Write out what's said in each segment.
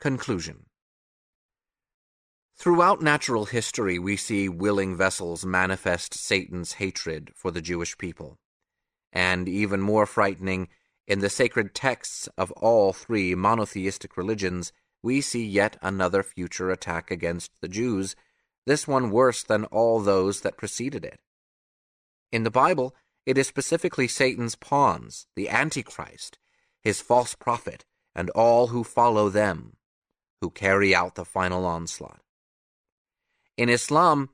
Conclusion Throughout natural history, we see willing vessels manifest Satan's hatred for the Jewish people. And even more frightening, in the sacred texts of all three monotheistic religions, we see yet another future attack against the Jews, this one worse than all those that preceded it. In the Bible, it is specifically Satan's pawns, the Antichrist, his false prophet, and all who follow them, who carry out the final onslaught. In Islam,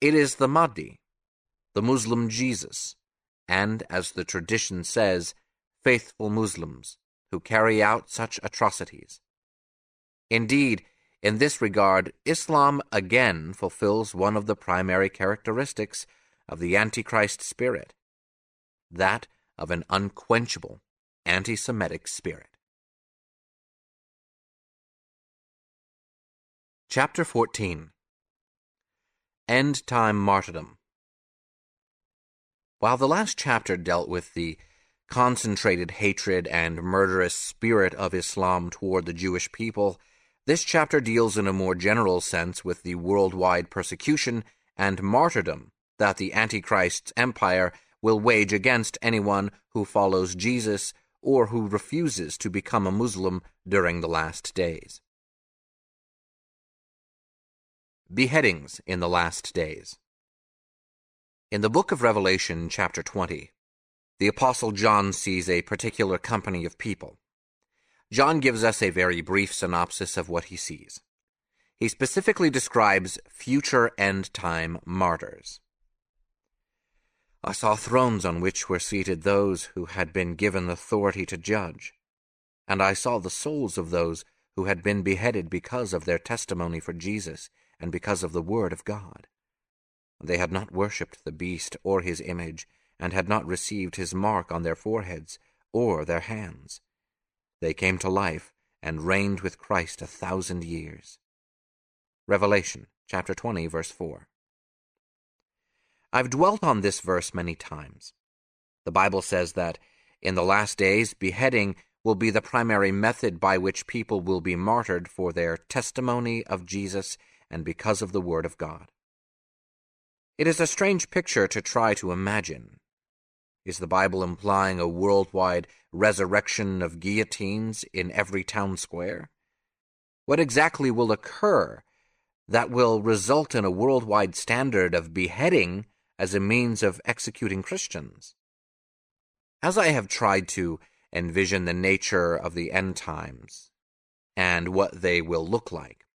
it is the Mahdi, the Muslim Jesus, and, as the tradition says, faithful Muslims who carry out such atrocities. Indeed, in this regard, Islam again fulfills one of the primary characteristics of the Antichrist spirit, that of an unquenchable anti Semitic spirit. Chapter 14 End Time Martyrdom. While the last chapter dealt with the concentrated hatred and murderous spirit of Islam toward the Jewish people, this chapter deals in a more general sense with the worldwide persecution and martyrdom that the Antichrist's empire will wage against anyone who follows Jesus or who refuses to become a Muslim during the last days. Beheadings in the Last Days. In the book of Revelation, chapter 20, the Apostle John sees a particular company of people. John gives us a very brief synopsis of what he sees. He specifically describes future end time martyrs. I saw thrones on which were seated those who had been given authority to judge, and I saw the souls of those who had been beheaded because of their testimony for Jesus and because of the word of God. They had not worshipped the beast or his image, and had not received his mark on their foreheads or their hands. They came to life and reigned with Christ a thousand years. Revelation chapter 20, verse 4. I've dwelt on this verse many times. The Bible says that in the last days, beheading will be the primary method by which people will be martyred for their testimony of Jesus and because of the Word of God. It is a strange picture to try to imagine. Is the Bible implying a worldwide resurrection of guillotines in every town square? What exactly will occur that will result in a worldwide standard of beheading as a means of executing Christians? As I have tried to envision the nature of the end times and what they will look like,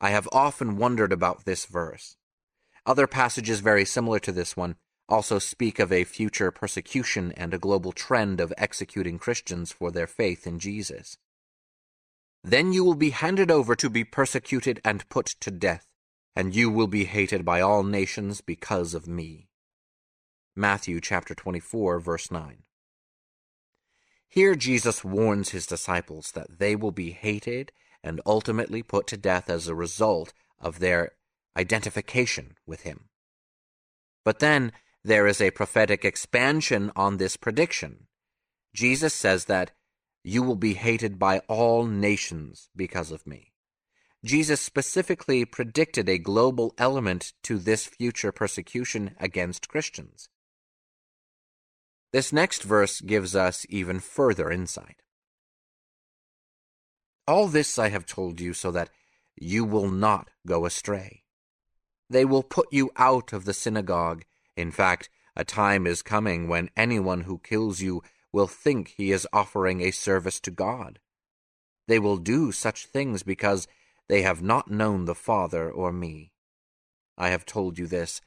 I have often wondered about this verse. Other passages very similar to this one also speak of a future persecution and a global trend of executing Christians for their faith in Jesus. Then you will be handed over to be persecuted and put to death, and you will be hated by all nations because of me. Matthew chapter 24 verse 9. Here Jesus warns his disciples that they will be hated and ultimately put to death as a result of their identification with him. But then there is a prophetic expansion on this prediction. Jesus says that you will be hated by all nations because of me. Jesus specifically predicted a global element to this future persecution against Christians. This next verse gives us even further insight. All this I have told you so that you will not go astray. They will put you out of the synagogue. In fact, a time is coming when anyone who kills you will think he is offering a service to God. They will do such things because they have not known the Father or me. I have told you this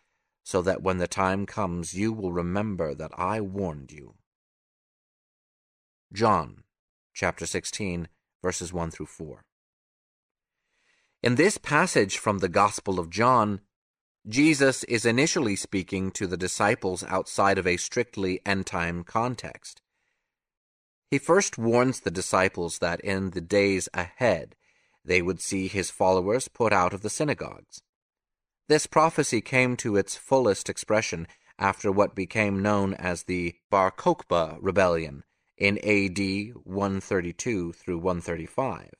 so that when the time comes you will remember that I warned you. John chapter 16 verses 1 through 4. In this passage from the Gospel of John, Jesus is initially speaking to the disciples outside of a strictly end time context. He first warns the disciples that in the days ahead they would see his followers put out of the synagogues. This prophecy came to its fullest expression after what became known as the Bar Kokhba rebellion in AD 132 through 135.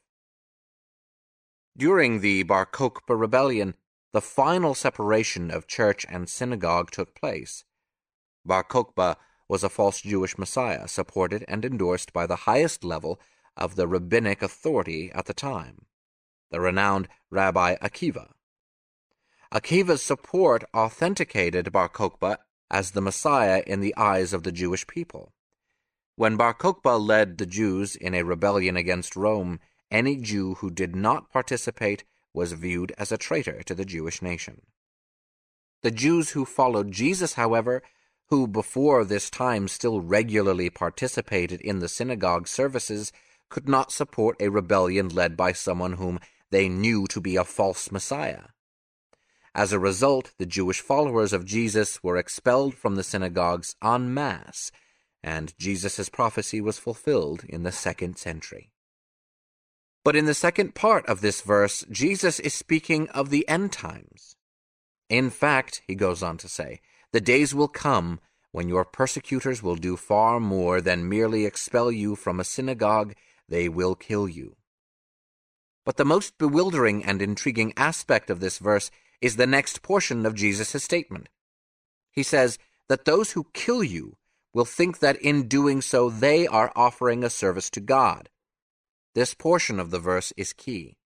During the Bar Kokhba rebellion, the final separation of church and synagogue took place. Bar Kokhba was a false Jewish Messiah, supported and endorsed by the highest level of the rabbinic authority at the time, the renowned Rabbi Akiva. Akiva's support authenticated Bar Kokhba as the Messiah in the eyes of the Jewish people. When Bar Kokhba led the Jews in a rebellion against Rome, any Jew who did not participate was viewed as a traitor to the Jewish nation. The Jews who followed Jesus, however, who before this time still regularly participated in the synagogue services, could not support a rebellion led by someone whom they knew to be a false Messiah. As a result, the Jewish followers of Jesus were expelled from the synagogues en masse, and Jesus' prophecy was fulfilled in the second century. But in the second part of this verse, Jesus is speaking of the end times. In fact, he goes on to say, the days will come when your persecutors will do far more than merely expel you from a synagogue, they will kill you. But the most bewildering and intriguing aspect of this verse is the next portion of Jesus' statement. He says that those who kill you will think that in doing so they are offering a service to God. This portion of the verse is key.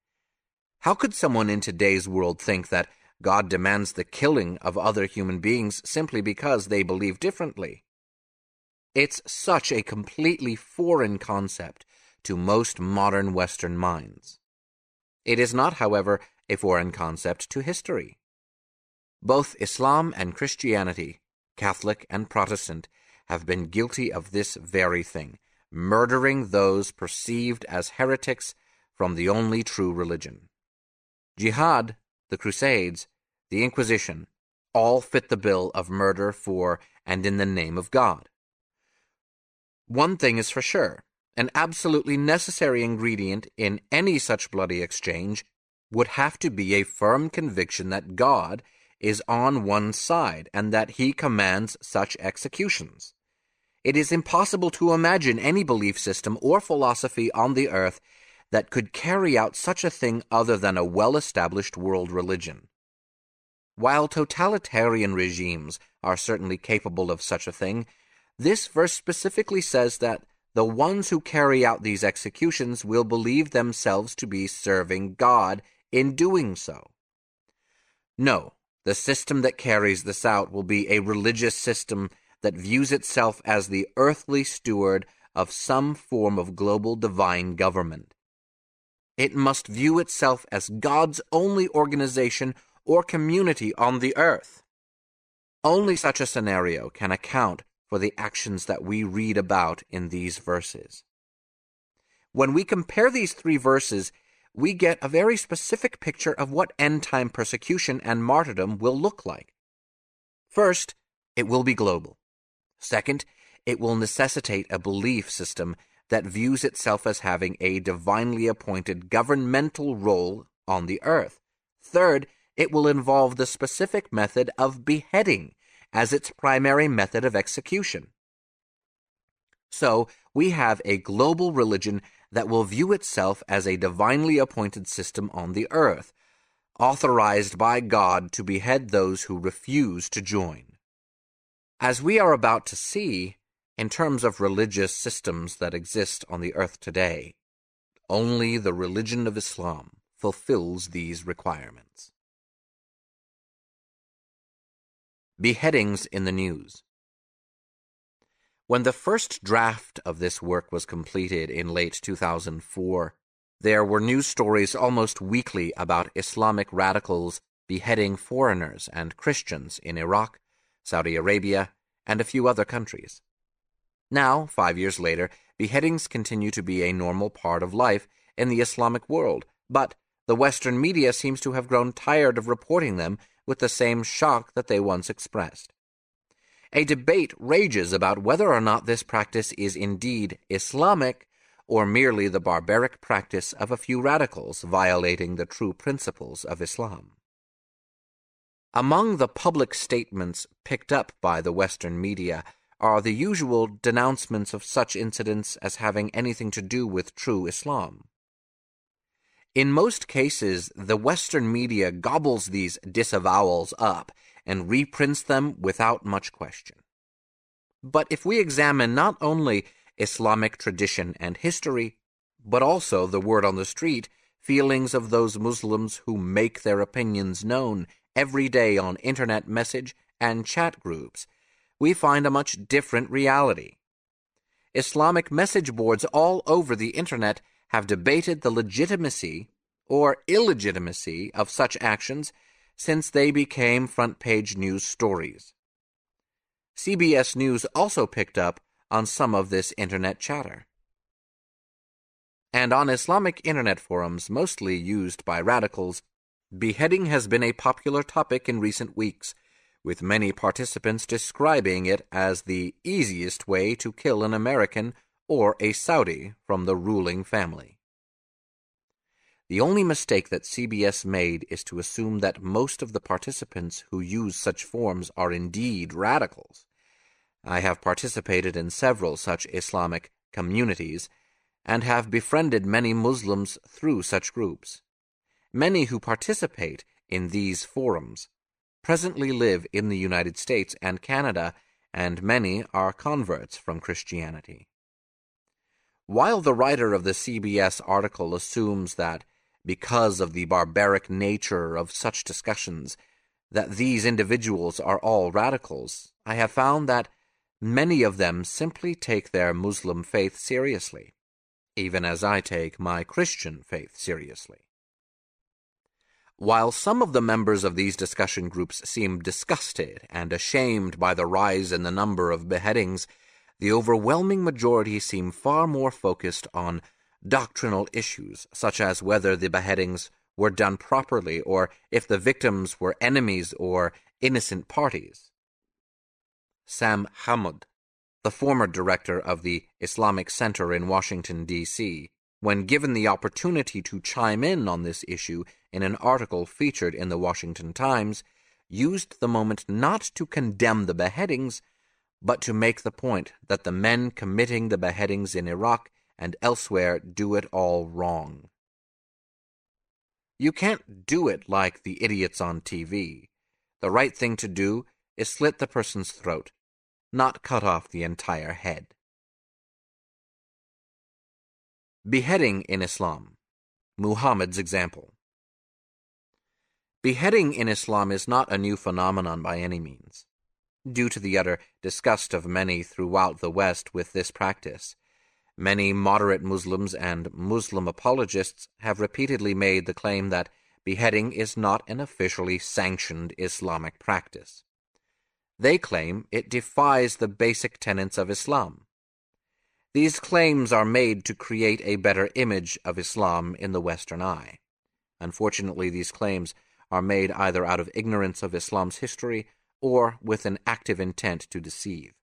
How could someone in today's world think that God demands the killing of other human beings simply because they believe differently? It's such a completely foreign concept to most modern Western minds. It is not, however, a foreign concept to history. Both Islam and Christianity, Catholic and Protestant, have been guilty of this very thing, murdering those perceived as heretics from the only true religion. Jihad, the Crusades, the Inquisition, all fit the bill of murder for and in the name of God. One thing is for sure an absolutely necessary ingredient in any such bloody exchange would have to be a firm conviction that God is on one side and that he commands such executions. It is impossible to imagine any belief system or philosophy on the earth that could carry out such a thing other than a well established world religion. While totalitarian regimes are certainly capable of such a thing, this verse specifically says that the ones who carry out these executions will believe themselves to be serving God in doing so. No, the system that carries this out will be a religious system that views itself as the earthly steward of some form of global divine government. It must view itself as God's only organization or community on the earth. Only such a scenario can account for the actions that we read about in these verses. When we compare these three verses, we get a very specific picture of what end time persecution and martyrdom will look like. First, it will be global. Second, it will necessitate a belief system that views itself as having a divinely appointed governmental role on the earth. Third, it will involve the specific method of beheading as its primary method of execution. So, we have a global religion that will view itself as a divinely appointed system on the earth, authorized by God to behead those who refuse to join. As we are about to see, in terms of religious systems that exist on the earth today, only the religion of Islam fulfills these requirements. Beheadings in the News When the first draft of this work was completed in late 2004, there were news stories almost weekly about Islamic radicals beheading foreigners and Christians in Iraq, Saudi Arabia, and a few other countries. Now, five years later, beheadings continue to be a normal part of life in the Islamic world, but the Western media seems to have grown tired of reporting them with the same shock that they once expressed. A debate rages about whether or not this practice is indeed Islamic or merely the barbaric practice of a few radicals violating the true principles of Islam. Among the public statements picked up by the Western media are the usual denouncements of such incidents as having anything to do with true Islam. In most cases, the Western media gobbles these disavowals up and reprints them without much question. But if we examine not only Islamic tradition and history, but also the word on the street, feelings of those Muslims who make their opinions known every day on internet message and chat groups, we find a much different reality. Islamic message boards all over the internet have debated the legitimacy or illegitimacy of such actions since they became front page news stories. CBS News also picked up on some of this internet chatter. And on Islamic internet forums, mostly used by radicals, beheading has been a popular topic in recent weeks, with many participants describing it as the easiest way to kill an American or a Saudi from the ruling family. The only mistake that CBS made is to assume that most of the participants who use such forms are indeed radicals. I have participated in several such Islamic communities and have befriended many Muslims through such groups. Many who participate in these forums presently live in the United States and Canada, and many are converts from Christianity. While the writer of the CBS article assumes that because of the barbaric nature of such discussions, that these individuals are all radicals, I have found that many of them simply take their Muslim faith seriously, even as I take my Christian faith seriously. While some of the members of these discussion groups seem disgusted and ashamed by the rise in the number of beheadings, the overwhelming majority seem far more focused on doctrinal issues, such as whether the beheadings were done properly or if the victims were enemies or innocent parties. Sam Hamod, the former director of the Islamic Center in Washington, D.C., when given the opportunity to chime in on this issue in an article featured in the Washington Times, used the moment not to condemn the beheadings, but to make the point that the men committing the beheadings in Iraq and elsewhere do it all wrong. You can't do it like the idiots on TV. The right thing to do is slit the person's throat, not cut off the entire head. Beheading in Islam Muhammad's example. Beheading in Islam is not a new phenomenon by any means. Due to the utter disgust of many throughout the West with this practice, Many moderate Muslims and Muslim apologists have repeatedly made the claim that beheading is not an officially sanctioned Islamic practice. They claim it defies the basic tenets of Islam. These claims are made to create a better image of Islam in the Western eye. Unfortunately, these claims are made either out of ignorance of Islam's history or with an active intent to deceive.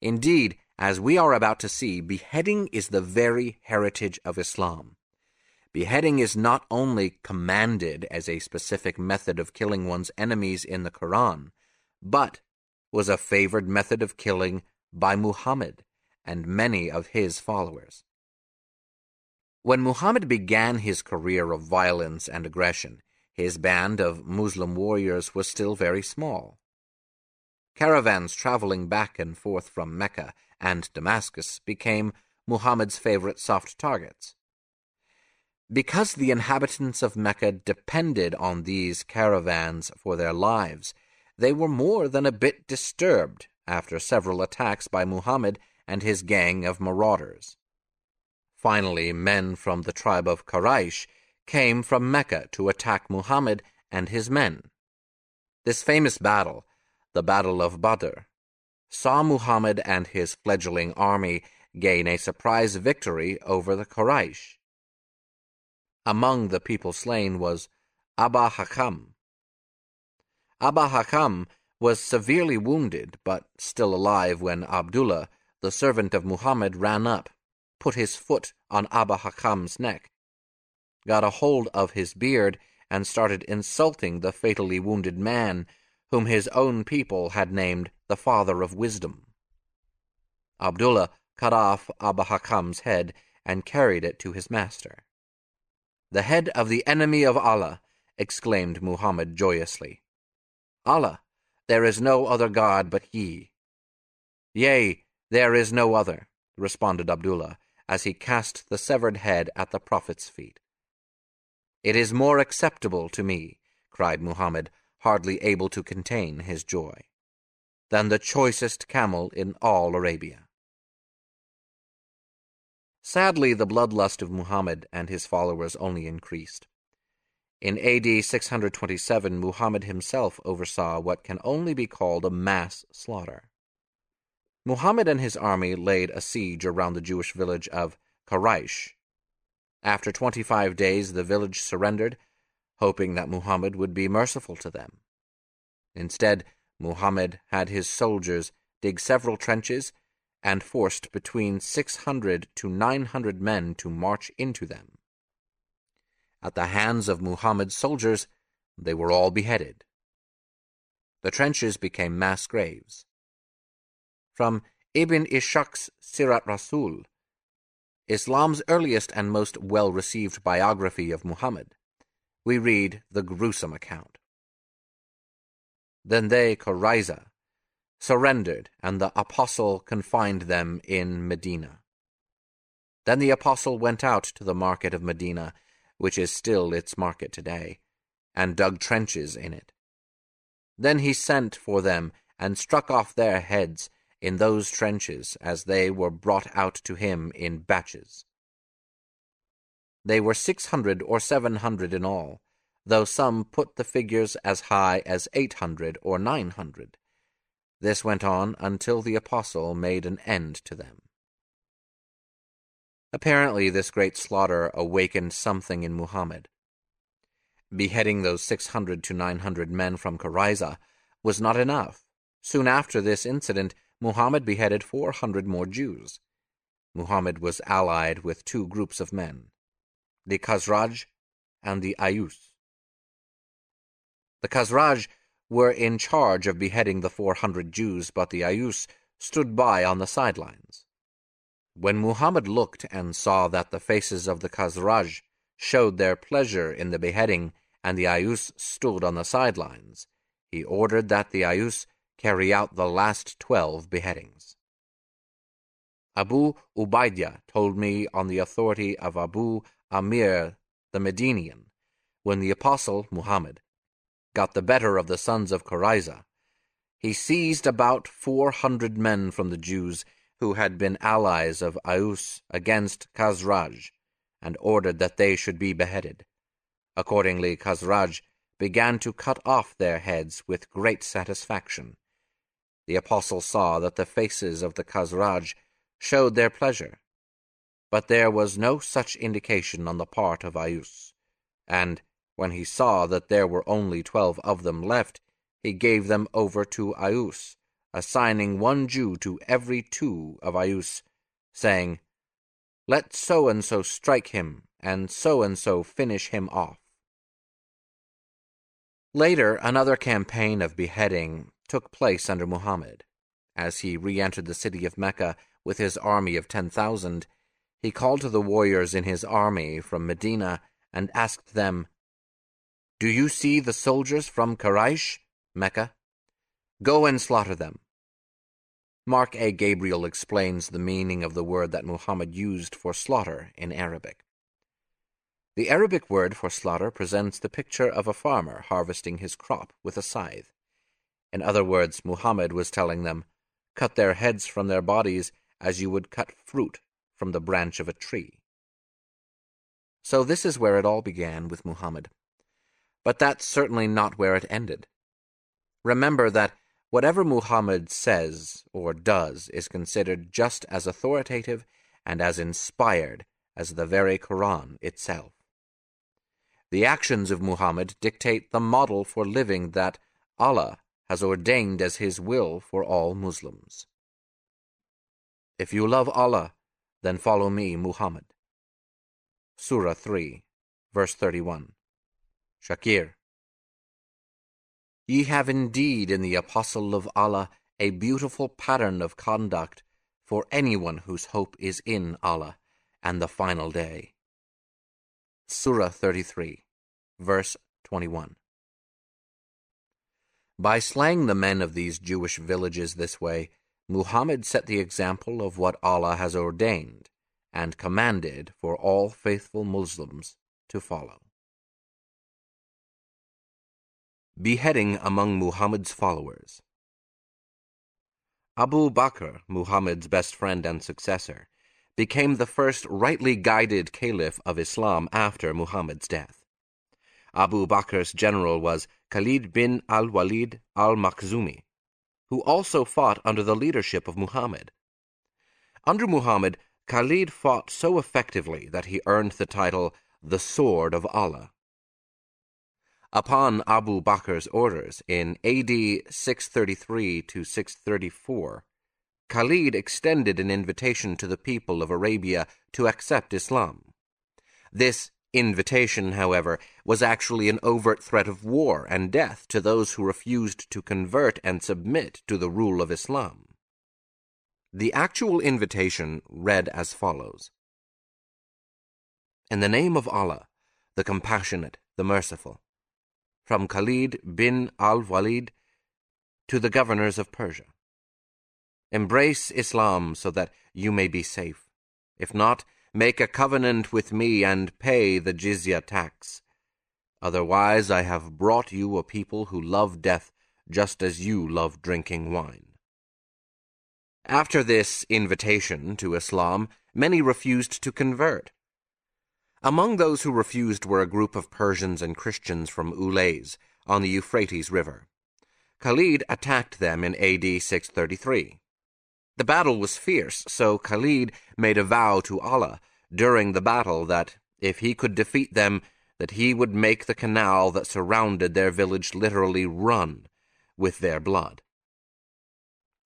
Indeed, as we are about to see, beheading is the very heritage of Islam. Beheading is not only commanded as a specific method of killing one's enemies in the Quran, but was a favored method of killing by Muhammad and many of his followers. When Muhammad began his career of violence and aggression, his band of Muslim warriors was still very small. Caravans traveling back and forth from Mecca and Damascus became Muhammad's favorite soft targets. Because the inhabitants of Mecca depended on these caravans for their lives, they were more than a bit disturbed after several attacks by Muhammad and his gang of marauders. Finally, men from the tribe of Quraysh came from Mecca to attack Muhammad and his men. This famous battle, the Battle of Badr, saw Muhammad and his fledgling army gain a surprise victory over the Quraysh. Among the people slain was Abba Hakam. Abba Hakam was severely wounded but still alive when Abdullah, the servant of Muhammad, ran up, put his foot on Abba Hakam's neck, got a hold of his beard, and started insulting the fatally wounded man whom his own people had named the Father of Wisdom. Abdullah cut off Abba Hakam's head and carried it to his master. The head of the enemy of Allah, exclaimed Muhammad joyously. Allah, there is no other God but He. Yea, there is no other, responded Abdullah, as he cast the severed head at the Prophet's feet. It is more acceptable to me, cried Muhammad, hardly able to contain his joy, than the choicest camel in all Arabia. Sadly, the bloodlust of Muhammad and his followers only increased. In AD 627, Muhammad himself oversaw what can only be called a mass slaughter. Muhammad and his army laid a siege around the Jewish village of Qurayza. After twenty-five days, the village surrendered, hoping that Muhammad would be merciful to them. Instead, Muhammad had his soldiers dig several trenches and forced between 600 to 900 men to march into them. At the hands of Muhammad's soldiers, they were all beheaded. The trenches became mass graves. From Ibn Ishaq's Sirat Rasul, Islam's earliest and most well received biography of Muhammad, we read the gruesome account. Then they, Qurayza, surrendered, and the apostle confined them in Medina. Then the apostle went out to the market of Medina, which is still its market today, and dug trenches in it. Then he sent for them and struck off their heads in those trenches as they were brought out to him in batches. They were six hundred or seven hundred in all, though some put the figures as high as eight hundred or nine hundred. This went on until the apostle made an end to them. Apparently, this great slaughter awakened something in Muhammad. Beheading those six hundred to nine hundred men from Qurayza was not enough. Soon after this incident, Muhammad beheaded 400 more Jews. Muhammad was allied with two groups of men, the Khazraj and the Aus. The Khazraj were in charge of beheading the 400 Jews, but the Aus stood by on the sidelines. When Muhammad looked and saw that the faces of the Khazraj showed their pleasure in the beheading and the Aus stood on the sidelines, he ordered that the Aus carry out the last twelve beheadings. Abu Ubaidah told me on the authority of Abu Amir the Medinian, when the apostle Muhammad got the better of the sons of Qurayza, he seized about four hundred men from the Jews who had been allies of Aus against Khazraj, and ordered that they should be beheaded. Accordingly, Khazraj began to cut off their heads with great satisfaction, the apostle saw that the faces of the Khazraj showed their pleasure, but there was no such indication on the part of Aus, and when he saw that there were only twelve of them left, he gave them over to Aus, assigning one Jew to every two of Aus, saying, Let so and so strike him, and so and so finish him off. Later, another campaign of beheading took place under Muhammad. As he re entered the city of Mecca with his army of ten thousand, he called to the warriors in his army from Medina and asked them, Do you see the soldiers from Quraysh, Mecca? Go and slaughter them. Mark A. Gabriel explains the meaning of the word that Muhammad used for slaughter in Arabic. The Arabic word for slaughter presents the picture of a farmer harvesting his crop with a scythe. In other words, Muhammad was telling them, Cut their heads from their bodies as you would cut fruit from the branch of a tree. So this is where it all began with Muhammad. But that's certainly not where it ended. Remember that whatever Muhammad says or does is considered just as authoritative and as inspired as the very Quran itself. The actions of Muhammad dictate the model for living that Allah has ordained as his will for all Muslims. If you love Allah, then follow me, Muhammad. Surah 3, verse 31. Shakir. Ye have indeed in the Apostle of Allah a beautiful pattern of conduct for anyone whose hope is in Allah and the final day. Surah 33, verse 21. By slaying the men of these Jewish villages this way, Muhammad set the example of what Allah has ordained and commanded for all faithful Muslims to follow. Beheading among Muhammad's followers. Abu Bakr, Muhammad's best friend and successor, became the first rightly guided caliph of Islam after Muhammad's death. Abu Bakr's general was Khalid bin al-Walid al-Makhzumi, who also fought under the leadership of Muhammad. Under Muhammad, Khalid fought so effectively that he earned the title the Sword of Allah. Upon Abu Bakr's orders in AD 633 to 634, Khalid extended an invitation to the people of Arabia to accept Islam. This invitation, however, was actually an overt threat of war and death to those who refused to convert and submit to the rule of Islam. The actual invitation read as follows In the name of Allah, the Compassionate, the Merciful, from Khalid bin al Walid to the governors of Persia. Embrace Islam so that you may be safe. If not, make a covenant with me and pay the jizya tax. Otherwise, I have brought you a people who love death just as you love drinking wine. After this invitation to Islam, many refused to convert. Among those who refused were a group of Persians and Christians from Ulays on the Euphrates River. Khalid attacked them in AD 633. The battle was fierce, so Khalid made a vow to Allah during the battle that if he could defeat them, that he would make the canal that surrounded their village literally run with their blood.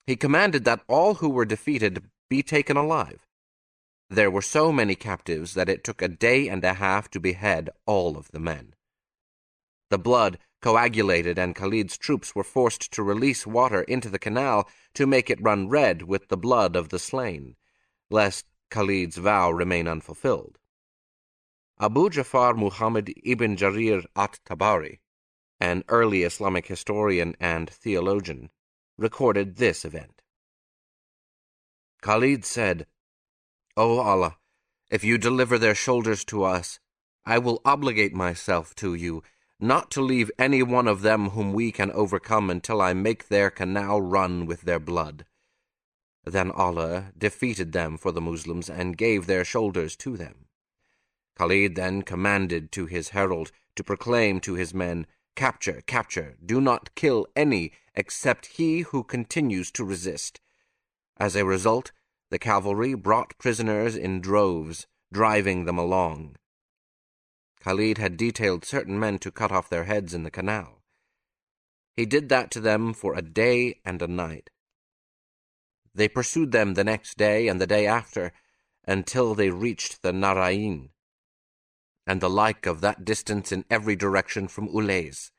He commanded that all who were defeated be taken alive. There were so many captives that it took a day and a half to behead all of the men. The blood coagulated, and Khalid's troops were forced to release water into the canal to make it run red with the blood of the slain, lest Khalid's vow remain unfulfilled. Abu Ja'far Muhammad ibn Jarir at-Tabari, an early Islamic historian and theologian, recorded this event. Khalid said, O Allah, if you deliver their shoulders to us, I will obligate myself to you not to leave any one of them whom we can overcome until I make their canal run with their blood. Then Allah defeated them for the Muslims and gave their shoulders to them. Khalid then commanded to his herald to proclaim to his men, Capture, capture, do not kill any except he who continues to resist. As a result, the cavalry brought prisoners in droves, driving them along. Khalid had detailed certain men to cut off their heads in the canal. He did that to them for a day and a night. They pursued them the next day and the day after until they reached the Narain, and the like of that distance in every direction from Ulays,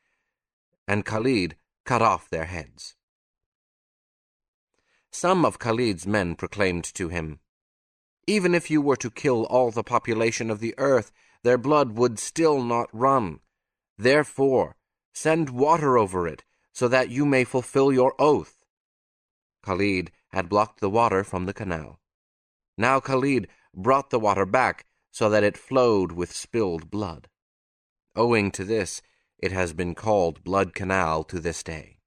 and Khalid cut off their heads. Some of Khalid's men proclaimed to him, Even if you were to kill all the population of the earth, their blood would still not run. Therefore, send water over it, so that you may fulfill your oath. Khalid had blocked the water from the canal. Now Khalid brought the water back, so that it flowed with spilled blood. Owing to this, it has been called Blood Canal to this day.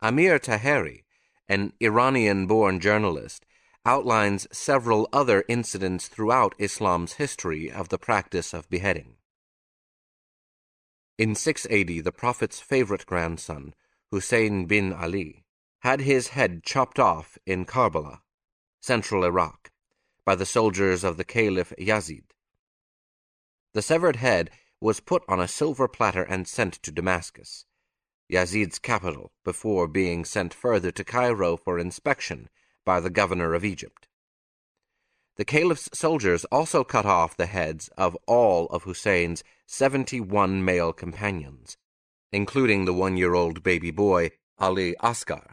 Amir Taheri, an Iranian born journalist, outlines several other incidents throughout Islam's history of the practice of beheading. In 680, the Prophet's favorite grandson, Hussein bin Ali, had his head chopped off in Karbala, central Iraq, by the soldiers of the Caliph Yazid. The severed head was put on a silver platter and sent to Damascus, Yazid's capital, before being sent further to Cairo for inspection by the governor of Egypt. The caliph's soldiers also cut off the heads of all of Hussein's seventy-one male companions, including the one-year-old baby boy Ali Asghar.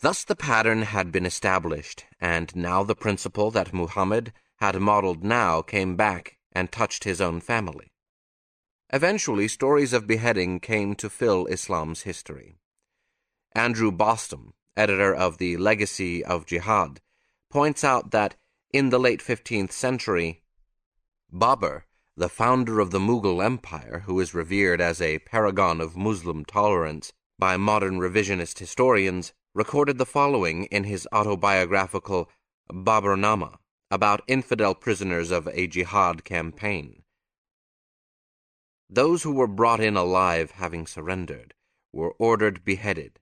Thus the pattern had been established, and now the principle that Muhammad had modeled now came back and touched his own family. Eventually, stories of beheading came to fill Islam's history. Andrew Bostom, editor of the Legacy of Jihad, points out that in the late 15th century, Babur, the founder of the Mughal Empire, who is revered as a paragon of Muslim tolerance by modern revisionist historians, recorded the following in his autobiographical Baburnama about infidel prisoners of a jihad campaign. Those who were brought in alive, having surrendered, were ordered beheaded,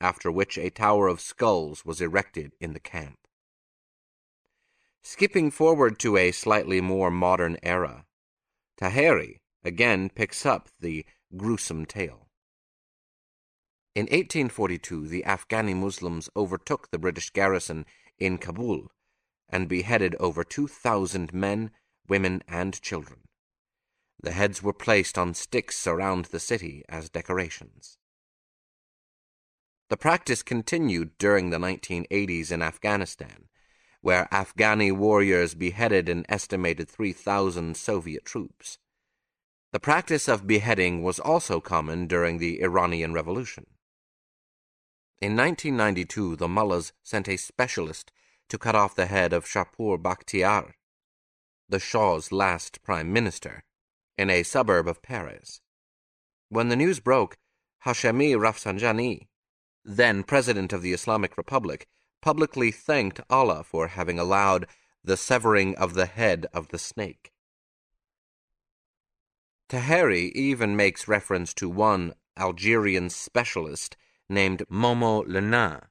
after which a tower of skulls was erected in the camp. Skipping forward to a slightly more modern era, Taheri again picks up the gruesome tale. In 1842, the Afghani Muslims overtook the British garrison in Kabul and beheaded over 2,000 men, women, and children. The heads were placed on sticks around the city as decorations. The practice continued during the 1980s in Afghanistan, where Afghani warriors beheaded an estimated 3,000 Soviet troops. The practice of beheading was also common during the Iranian Revolution. In 1992, the mullahs sent a specialist to cut off the head of Shapur Bakhtiar, the Shah's last prime minister, in a suburb of Paris. When the news broke, Hashemi Rafsanjani, then president of the Islamic Republic, publicly thanked Allah for having allowed the severing of the head of the snake. Taheri even makes reference to one Algerian specialist named Momo Lena,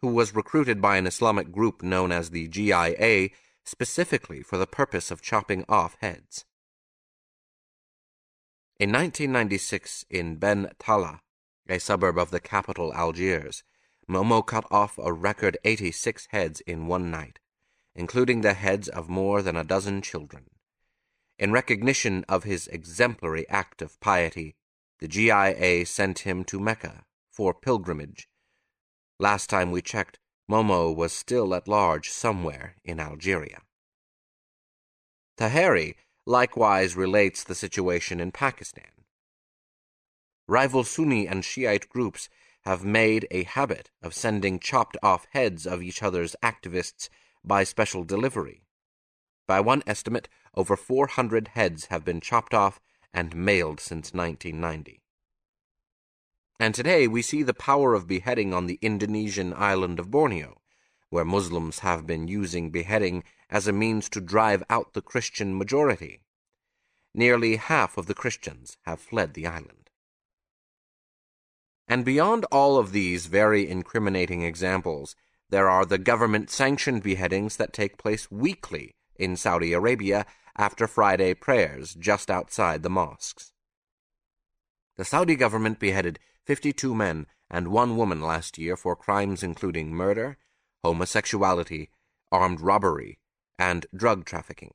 who was recruited by an Islamic group known as the GIA specifically for the purpose of chopping off heads. In 1996, in Bentalha, a suburb of the capital Algiers, Momo cut off a record 86 heads in one night, including the heads of more than a dozen children. In recognition of his exemplary act of piety, the GIA sent him to Mecca for pilgrimage. Last time we checked, Momo was still at large somewhere in Algeria. Taheri likewise relates the situation in Pakistan. Rival Sunni and Shiite groups have made a habit of sending chopped off heads of each other's activists by special delivery. By one estimate, over 400 heads have been chopped off and mailed since 1990. And today we see the power of beheading on the Indonesian island of Borneo, where Muslims have been using beheading as a means to drive out the Christian majority. Nearly half of the Christians have fled the island. And beyond all of these very incriminating examples, there are the government sanctioned beheadings that take place weekly in Saudi Arabia after Friday prayers just outside the mosques. The Saudi government beheaded 52 men and one woman last year for crimes including murder, homosexuality, armed robbery, and drug trafficking.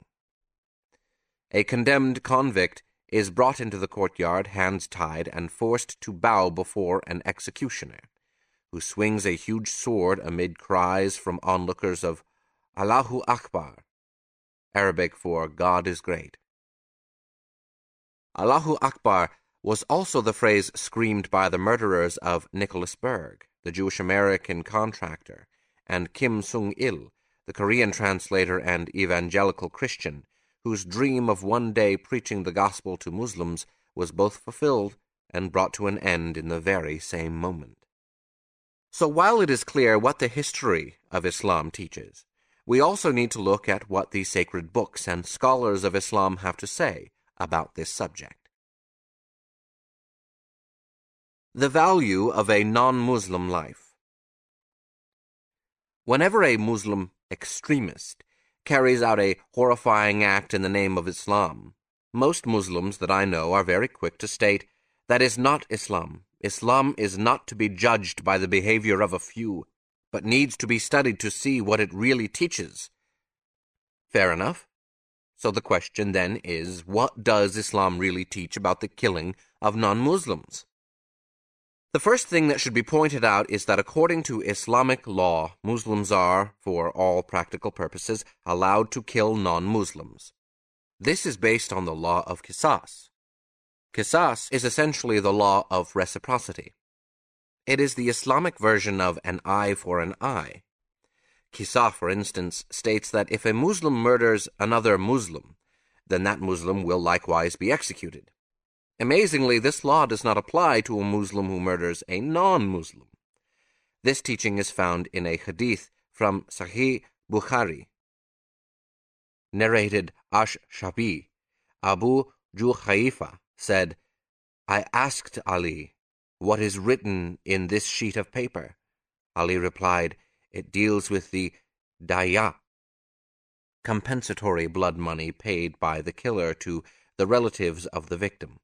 A condemned convict is brought into the courtyard, hands tied, and forced to bow before an executioner, who swings a huge sword amid cries from onlookers of Allahu Akbar, Arabic for God is great. Allahu Akbar was also the phrase screamed by the murderers of Nicholas Berg, the Jewish American contractor, and Kim Sun Il, the Korean translator and evangelical Christian whose dream of one day preaching the gospel to Muslims was both fulfilled and brought to an end in the very same moment. So while it is clear what the history of Islam teaches, we also need to look at what the sacred books and scholars of Islam have to say about this subject. The value of a non-Muslim life. Whenever a Muslim extremist carries out a horrifying act in the name of Islam. Most Muslims that I know are very quick to state that is not Islam. Islam is not to be judged by the behavior of a few, but needs to be studied to see what it really teaches. Fair enough. So the question then is, what does Islam really teach about the killing of non-Muslims? The first thing that should be pointed out is that according to Islamic law, Muslims are, for all practical purposes, allowed to kill non Muslims. This is based on the law of Qisas. Qisas is essentially the law of reciprocity. It is the Islamic version of an eye for an eye. Qisas, for instance, states that if a Muslim murders another Muslim, then that Muslim will likewise be executed. Amazingly, this law does not apply to a Muslim who murders a non-Muslim. This teaching is found in a hadith from Sahih Bukhari. Narrated Ash Shabi, Abu Juhayfa said, I asked Ali, What is written in this sheet of paper? Ali replied, It deals with the daya, compensatory blood money paid by the killer to the relatives of the victim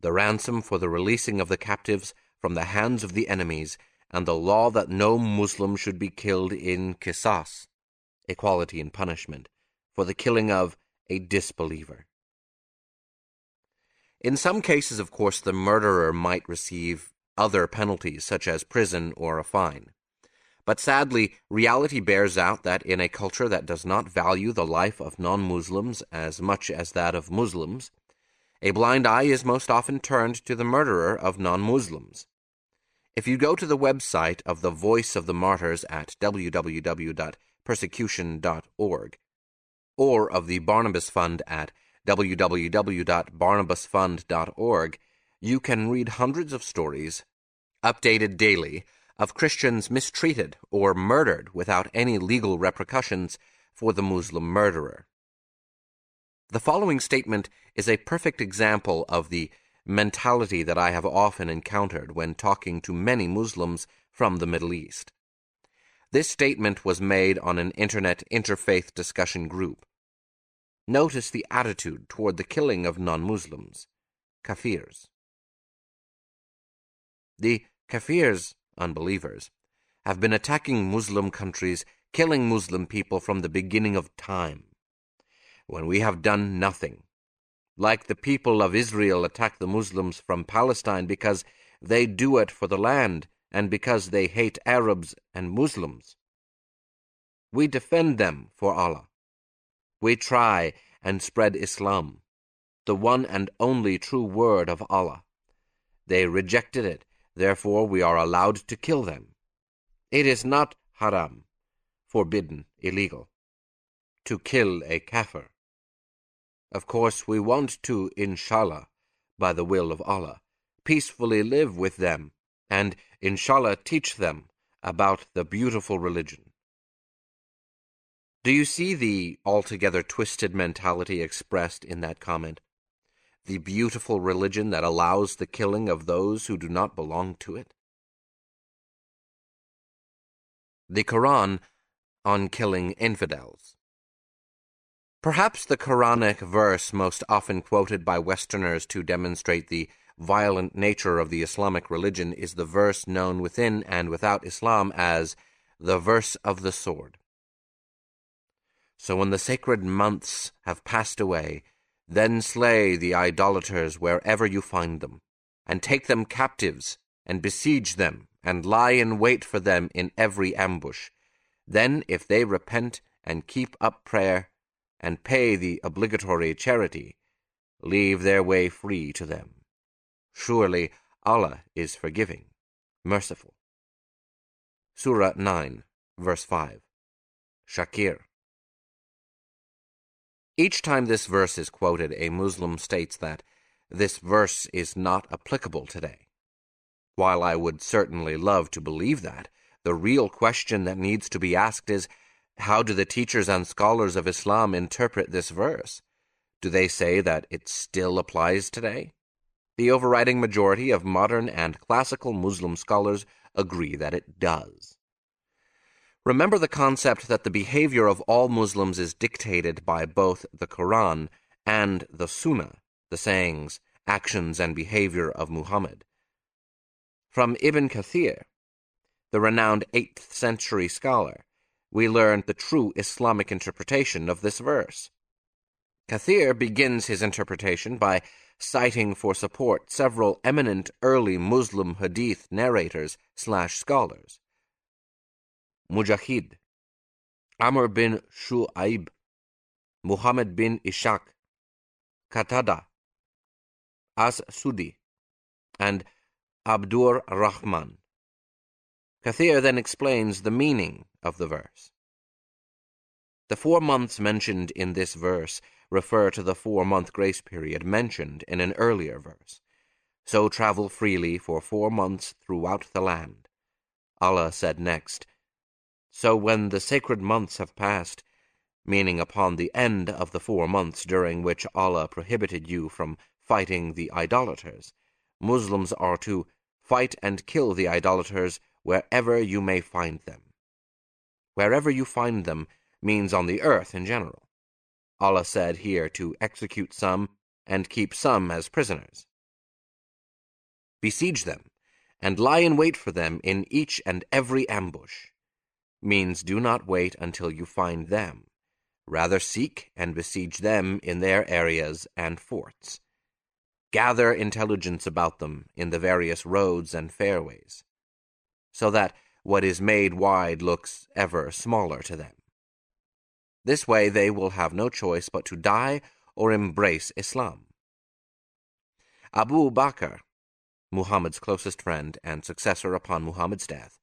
the ransom for the releasing of the captives from the hands of the enemies, and the law that no Muslim should be killed in qisas, equality in punishment, for the killing of a disbeliever. In some cases, of course, the murderer might receive other penalties, such as prison or a fine. But sadly, reality bears out that in a culture that does not value the life of non Muslims as much as that of Muslims, a blind eye is most often turned to the murderer of non Muslims. If you go to the website of the Voice of the Martyrs at www.persecution.org, or of the Barnabas Fund at www.barnabasfund.org, you can read hundreds of stories, updated daily, of Christians mistreated or murdered without any legal repercussions for the Muslim murderer. The following statement is a perfect example of the mentality that I have often encountered when talking to many Muslims from the Middle East. This statement was made on an internet interfaith discussion group. Notice the attitude toward the killing of non Muslims, kafirs. The kafirs, unbelievers, have been attacking Muslim countries, killing Muslim people from the beginning of time when we have done nothing. Like the people of Israel attack the Muslims from Palestine because they do it for the land and because they hate Arabs and Muslims. We defend them for Allah. We try and spread Islam, the one and only true word of Allah. They rejected it, therefore we are allowed to kill them. It is not haram, forbidden, illegal, to kill a kafir. Of course, we want to, inshallah, by the will of Allah, peacefully live with them and, inshallah, teach them about the beautiful religion. Do you see the altogether twisted mentality expressed in that comment? The beautiful religion that allows the killing of those who do not belong to it? The Quran on killing infidels. Perhaps the Quranic verse most often quoted by Westerners to demonstrate the violent nature of the Islamic religion is the verse known within and without Islam as the verse of the sword. So when the sacred months have passed away, then slay the idolaters wherever you find them, and take them captives, and besiege them, and lie in wait for them in every ambush. Then, if they repent and keep up prayer, and pay the obligatory charity, leave their way free to them. Surely Allah is forgiving, merciful. Surah 9, verse 5. Shakir. Each time this verse is quoted, a Muslim states that this verse is not applicable today. While I would certainly love to believe that, the real question that needs to be asked is how do the teachers and scholars of Islam interpret this verse? Do they say that it still applies today? The overriding majority of modern and classical Muslim scholars agree that it does. Remember the concept that the behavior of all Muslims is dictated by both the Quran and the Sunnah, the sayings, actions, and behavior of Muhammad. From Ibn Kathir, the renowned 8th century scholar, we learn the true Islamic interpretation of this verse. Kathir begins his interpretation by citing for support several eminent early Muslim hadith narrators slash scholars. Mujahid, Amr bin Shu'aib, Muhammad bin Ishaq, Qatada, As Sudi, and Abdur Rahman. Kathir then explains the meaning of the verse. The four months mentioned in this verse refer to the four month grace period mentioned in an earlier verse. So travel freely for four months throughout the land. Allah said next, So when the sacred months have passed, meaning upon the end of the four months during which Allah prohibited you from fighting the idolaters, Muslims are to fight and kill the idolaters wherever you may find them. Wherever you find them, means on the earth in general. Allah said here to execute some and keep some as prisoners. Besiege them, and lie in wait for them in each and every ambush, means do not wait until you find them. Rather seek and besiege them in their areas and forts. Gather intelligence about them in the various roads and fairways, so that what is made wide looks ever smaller to them. This way they will have no choice but to die or embrace Islam. Abu Bakr, Muhammad's closest friend and successor upon Muhammad's death,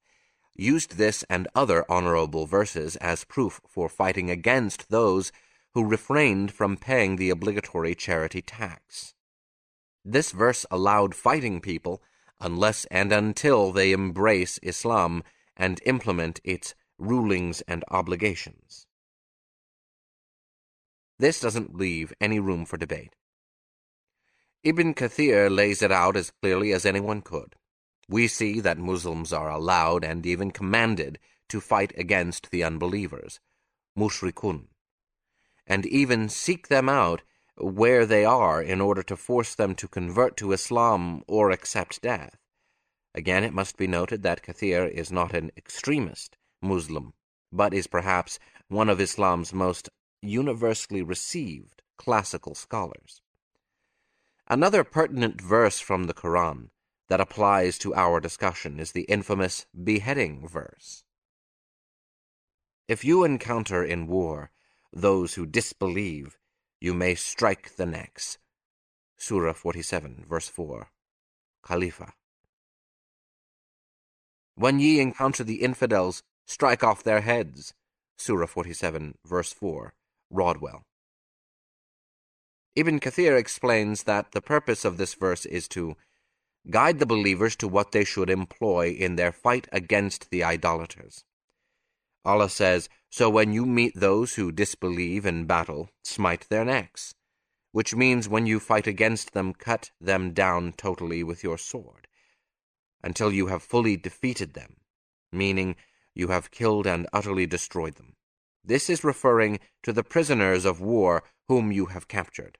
used this and other honorable verses as proof for fighting against those who refrained from paying the obligatory charity tax. This verse allowed fighting people unless and until they embrace Islam and implement its rulings and obligations. This doesn't leave any room for debate. Ibn Kathir lays it out as clearly as anyone could. We see that Muslims are allowed and even commanded to fight against the unbelievers, mushrikun, and even seek them out where they are in order to force them to convert to Islam or accept death. Again, it must be noted that Kathir is not an extremist Muslim, but is perhaps one of Islam's most universally received classical scholars. Another pertinent verse from the Quran that applies to our discussion is the infamous beheading verse. If you encounter in war those who disbelieve, you may strike the necks. Surah 47, verse 4. Khalifa. When ye encounter the infidels, strike off their heads. Surah 47, verse 4. Rodwell. Ibn Kathir explains that the purpose of this verse is to guide the believers to what they should employ in their fight against the idolaters. Allah says, So when you meet those who disbelieve in battle, smite their necks, which means when you fight against them, cut them down totally with your sword, until you have fully defeated them, meaning you have killed and utterly destroyed them. This is referring to the prisoners of war whom you have captured.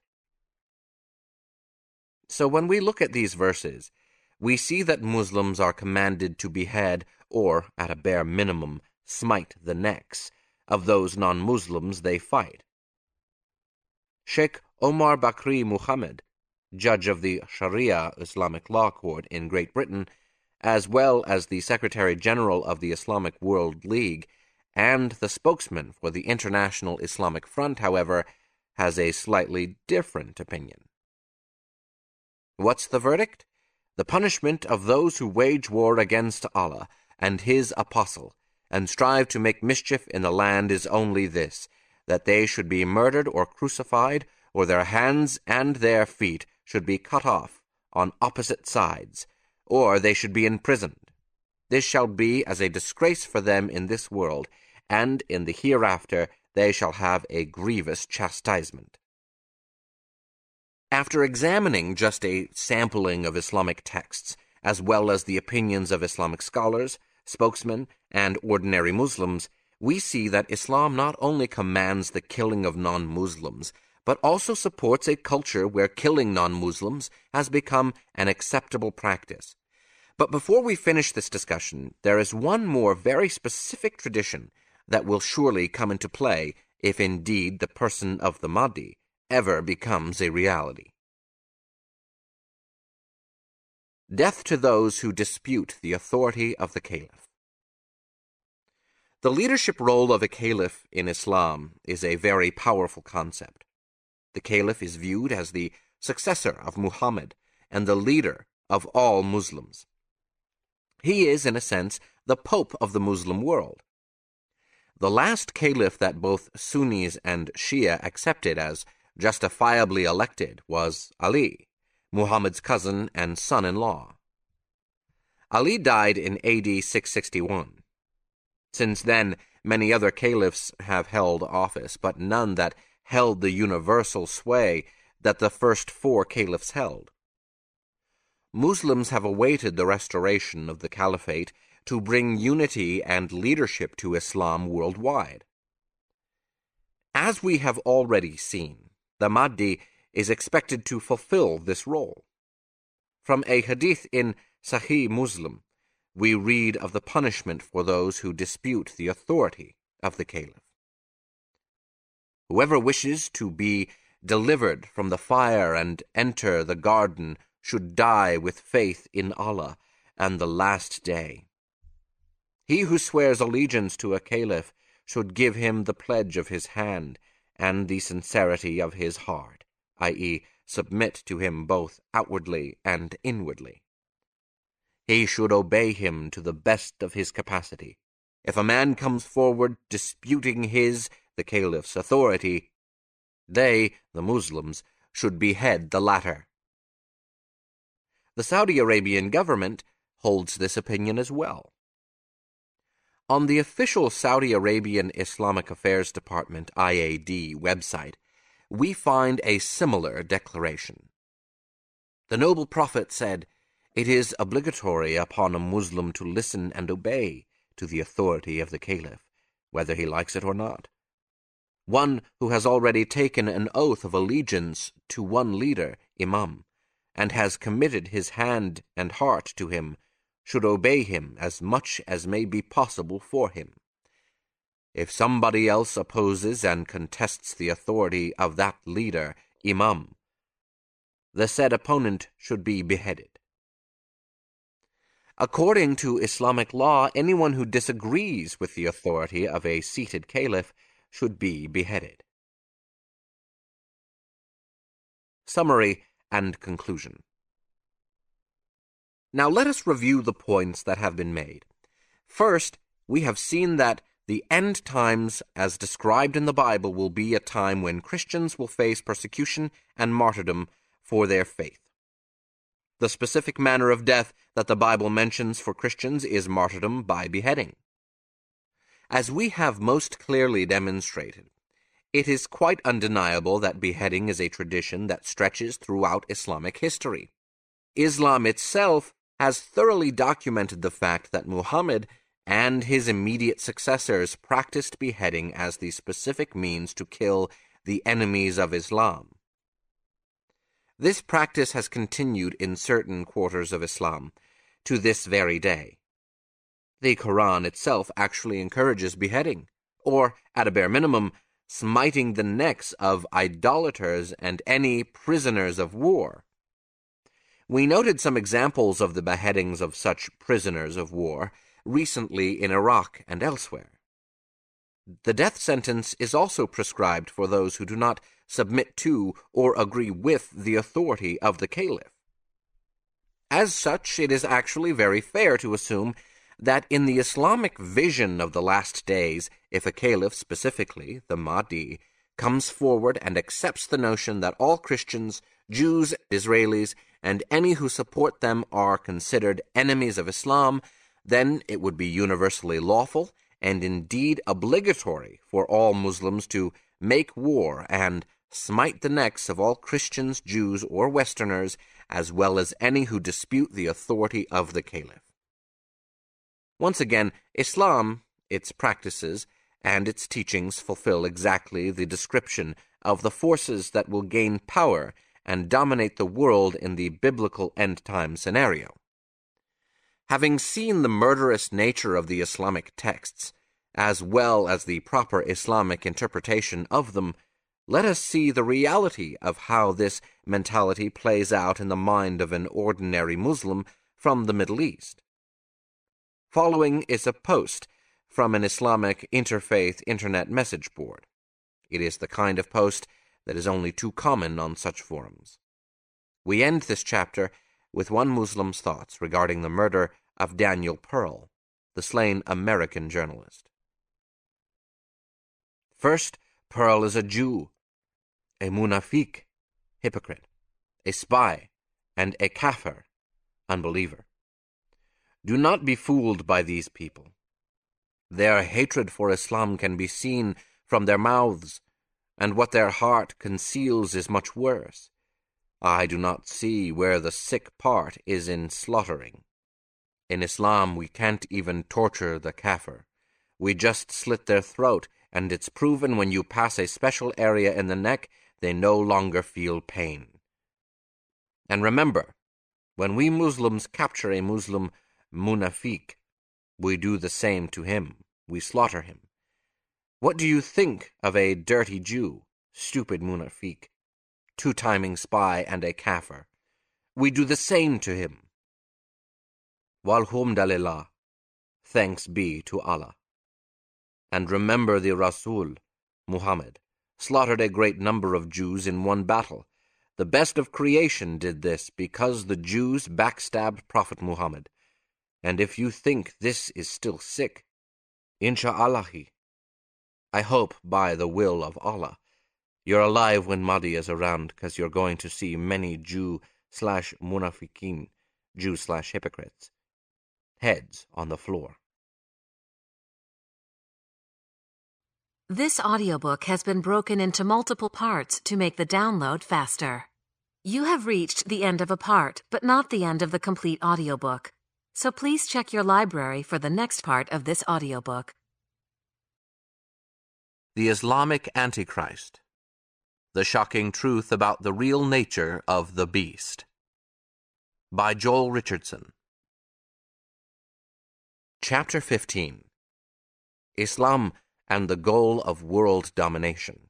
So when we look at these verses, we see that Muslims are commanded to behead, or, at a bare minimum, smite the necks of those non Muslims they fight. Sheikh Omar Bakri Muhammad, judge of the Sharia Islamic Law Court in Great Britain, as well as the Secretary General of the Islamic World League, and the spokesman for the International Islamic Front, however, has a slightly different opinion. What's the verdict? The punishment of those who wage war against Allah and His Apostle, and strive to make mischief in the land is only this, that they should be murdered or crucified, or their hands and their feet should be cut off on opposite sides, or they should be imprisoned. This shall be as a disgrace for them in this world, and in the hereafter they shall have a grievous chastisement. After examining just a sampling of Islamic texts, as well as the opinions of Islamic scholars, spokesmen, and ordinary Muslims, we see that Islam not only commands the killing of non Muslims, but also supports a culture where killing non Muslims has become an acceptable practice. But before we finish this discussion, there is one more very specific tradition that will surely come into play if indeed the person of the Mahdi ever becomes a reality. Death to those who dispute the authority of the caliph. The leadership role of a caliph in Islam is a very powerful concept. The caliph is viewed as the successor of Muhammad and the leader of all Muslims. He is, in a sense, the pope of the Muslim world. The last caliph that both Sunnis and Shia accepted as justifiably elected was Ali, Muhammad's cousin and son-in-law. Ali died in AD 661. Since then, many other caliphs have held office, but none that held the universal sway that the first four caliphs held. Muslims have awaited the restoration of the caliphate to bring unity and leadership to Islam worldwide. As we have already seen, the Mahdi is expected to fulfill this role. From a hadith in Sahih Muslim, we read of the punishment for those who dispute the authority of the caliph. Whoever wishes to be delivered from the fire and enter the garden should die with faith in Allah and the last day. He who swears allegiance to a caliph should give him the pledge of his hand and the sincerity of his heart, i.e., submit to him both outwardly and inwardly. He should obey him to the best of his capacity. If a man comes forward disputing his, the caliph's authority, they, the Muslims, should behead the latter. The Saudi Arabian government holds this opinion as well. On the official Saudi Arabian Islamic Affairs Department IAD website, we find a similar declaration. The noble prophet said, It is obligatory upon a Muslim to listen and obey to the authority of the caliph, whether he likes it or not. One who has already taken an oath of allegiance to one leader, Imam, and has committed his hand and heart to him, should obey him as much as may be possible for him. If somebody else opposes and contests the authority of that leader, Imam, the said opponent should be beheaded. According to Islamic law, anyone who disagrees with the authority of a seated caliph should be beheaded. Summary and conclusion. Now let us review the points that have been made. First, we have seen that the end times, as described in the Bible, will be a time when Christians will face persecution and martyrdom for their faith. The specific manner of death that the Bible mentions for Christians is martyrdom by beheading. As we have most clearly demonstrated, it is quite undeniable that beheading is a tradition that stretches throughout Islamic history. Islam itself has thoroughly documented the fact that Muhammad and his immediate successors practiced beheading as the specific means to kill the enemies of Islam. This practice has continued in certain quarters of Islam to this very day. The Quran itself actually encourages beheading, or, at a bare minimum, smiting the necks of idolaters and any prisoners of war. We noted some examples of the beheadings of such prisoners of war recently in Iraq and elsewhere. The death sentence is also prescribed for those who do not submit to or agree with the authority of the caliph. As such, it is actually very fair to assume that in the Islamic vision of the last days, if a caliph, specifically the Mahdi, comes forward and accepts the notion that all Christians, Jews, Israelis, and any who support them are considered enemies of Islam, then it would be universally lawful and indeed obligatory for all Muslims to make war and smite the necks of all Christians, Jews, or Westerners, as well as any who dispute the authority of the Caliph. Once again, Islam, its practices, and its teachings fulfill exactly the description of the forces that will gain power and dominate the world in the biblical end time scenario. Having seen the murderous nature of the Islamic texts, as well as the proper Islamic interpretation of them, let us see the reality of how this mentality plays out in the mind of an ordinary Muslim from the Middle East. Following is a post from an Islamic interfaith internet message board. It is the kind of post that is only too common on such forums. We end this chapter with one Muslim's thoughts regarding the murder of Daniel Pearl, the slain American journalist. First, Pearl is a Jew, a munafiq, hypocrite, a spy, and a kafir, unbeliever. Do not be fooled by these people. Their hatred for Islam can be seen from their mouths, and what their heart conceals is much worse. I do not see where the sick part is in slaughtering. In Islam, we can't even torture the kafir. We just slit their throat, and it's proven when you pass a special area in the neck, they no longer feel pain. And remember, when we Muslims capture a Muslim munafiq, we do the same to him. We slaughter him. What do you think of a dirty Jew, stupid munafiq, two-timing spy, and a kafir? We do the same to him. Walhamdulillah, thanks be to Allah. And remember the Rasul, Muhammad, slaughtered a great number of Jews in one battle. The best of creation did this because the Jews backstabbed Prophet Muhammad. And if you think this is still sick, insha'Allahi, I hope by the will of Allah, you're alive when Mahdi is around because you're going to see many Jew slash munafiqin, Jew slash hypocrites, heads on the floor. This audiobook has been broken into multiple parts to make the download faster. You have reached the end of a part, but not the end of the complete audiobook. So please check your library for the next part of this audiobook. The Islamic Antichrist The Shocking Truth About the Real Nature of the Beast by Joel Richardson. Chapter 15 Islam and the Goal of World Domination.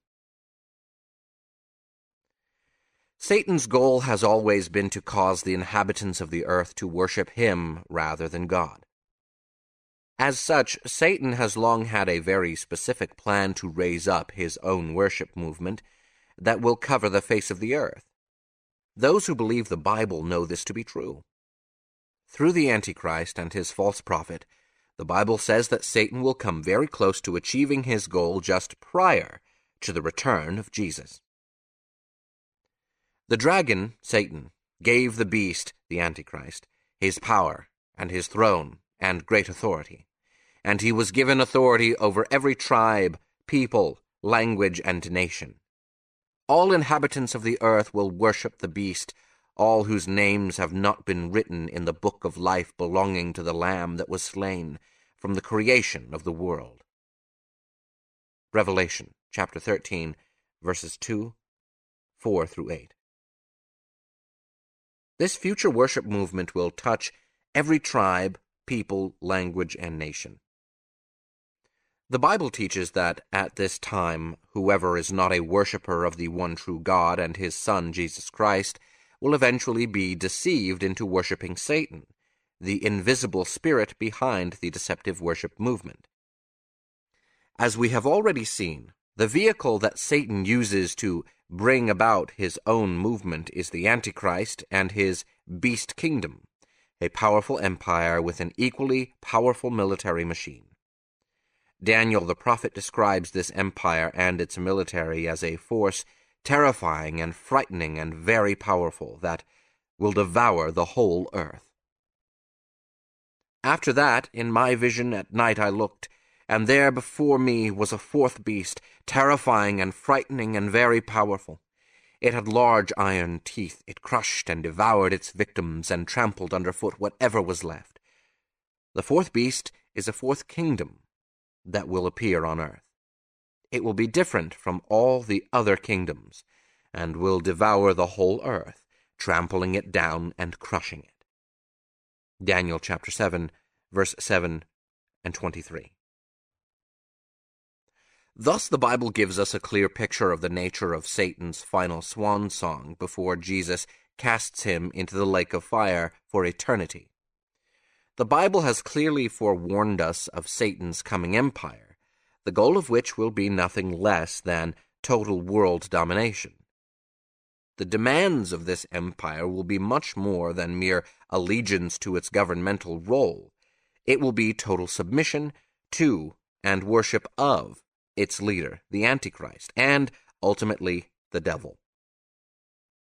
Satan's goal has always been to cause the inhabitants of the earth to worship him rather than God. As such, Satan has long had a very specific plan to raise up his own worship movement that will cover the face of the earth. Those who believe the Bible know this to be true. Through the Antichrist and his false prophet, the Bible says that Satan will come very close to achieving his goal just prior to the return of Jesus. The dragon, Satan, gave the beast, the Antichrist, his power and his throne and great authority, and he was given authority over every tribe, people, language, and nation. All inhabitants of the earth will worship the beast, all whose names have not been written in the book of life belonging to the Lamb that was slain from the creation of the world. Revelation chapter 13, verses 2, 4 through 8. This future worship movement will touch every tribe, people, language, and nation. The Bible teaches that at this time, whoever is not a worshipper of the one true God and his Son, Jesus Christ, will eventually be deceived into worshiping Satan, the invisible spirit behind the deceptive worship movement. As we have already seen, the vehicle that Satan uses to bring about his own movement is the Antichrist and his beast kingdom, a powerful empire with an equally powerful military machine. Daniel the prophet describes this empire and its military as a force terrifying and frightening and very powerful that will devour the whole earth. After that, in my vision at night I looked, and there before me was a fourth beast, terrifying and frightening and very powerful. It had large iron teeth. It crushed and devoured its victims and trampled underfoot whatever was left. The fourth beast is a fourth kingdom that will appear on earth. It will be different from all the other kingdoms, and will devour the whole earth, trampling it down and crushing it. Daniel chapter 7, verse 7 and 23. Thus, the Bible gives us a clear picture of the nature of Satan's final swan song before Jesus casts him into the lake of fire for eternity. The Bible has clearly forewarned us of Satan's coming empire, the goal of which will be nothing less than total world domination. The demands of this empire will be much more than mere allegiance to its governmental role. It will be total submission to and worship of its leader, the Antichrist, and ultimately the devil.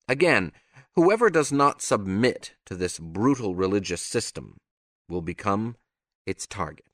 Again, whoever does not submit to this brutal religious system will become its target.